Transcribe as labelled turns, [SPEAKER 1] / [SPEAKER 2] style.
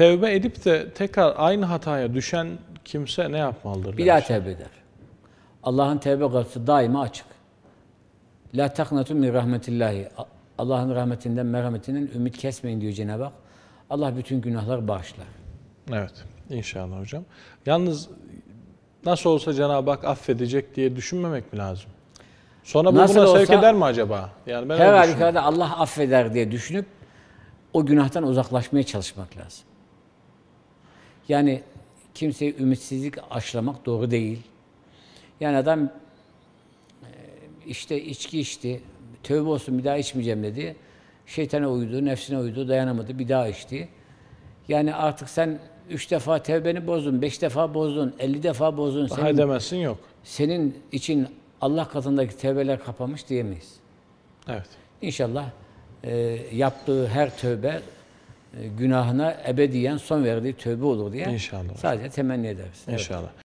[SPEAKER 1] Tevbe edip de tekrar aynı hataya düşen kimse ne yapmalıdır?
[SPEAKER 2] Bir daha tevbe eder. Allah'ın tevbe kapısı daima açık. La taknatu min rahmetillahi. Allah'ın rahmetinden, merhametinden ümit kesmeyin diyor Cenab-ı Hak. Allah bütün günahları bağışlar.
[SPEAKER 1] Evet, inşallah hocam. Yalnız nasıl olsa Cenab-ı Hak affedecek diye düşünmemek mi lazım? Sonra bu
[SPEAKER 2] Nasıl
[SPEAKER 1] buna sevk
[SPEAKER 2] olsa-
[SPEAKER 1] eder mi acaba? Yani ben
[SPEAKER 2] Her halükarda Allah affeder diye düşünüp o günahtan uzaklaşmaya çalışmak lazım. Yani kimseye ümitsizlik aşılamak doğru değil. Yani adam e, işte içki içti, tövbe olsun bir daha içmeyeceğim dedi. Şeytana uydu, nefsine uydu, dayanamadı, bir daha içti. Yani artık sen üç defa tevbeni bozdun, beş defa bozdun, elli defa bozdun. Senin,
[SPEAKER 1] edemezsin yok.
[SPEAKER 2] senin için Allah katındaki tevbeler kapamış diyemeyiz.
[SPEAKER 1] Evet.
[SPEAKER 2] İnşallah e, yaptığı her tövbe günahına ebediyen son verdiği tövbe olur diye
[SPEAKER 1] İnşallah.
[SPEAKER 2] sadece temenni ederiz. Evet.
[SPEAKER 1] İnşallah.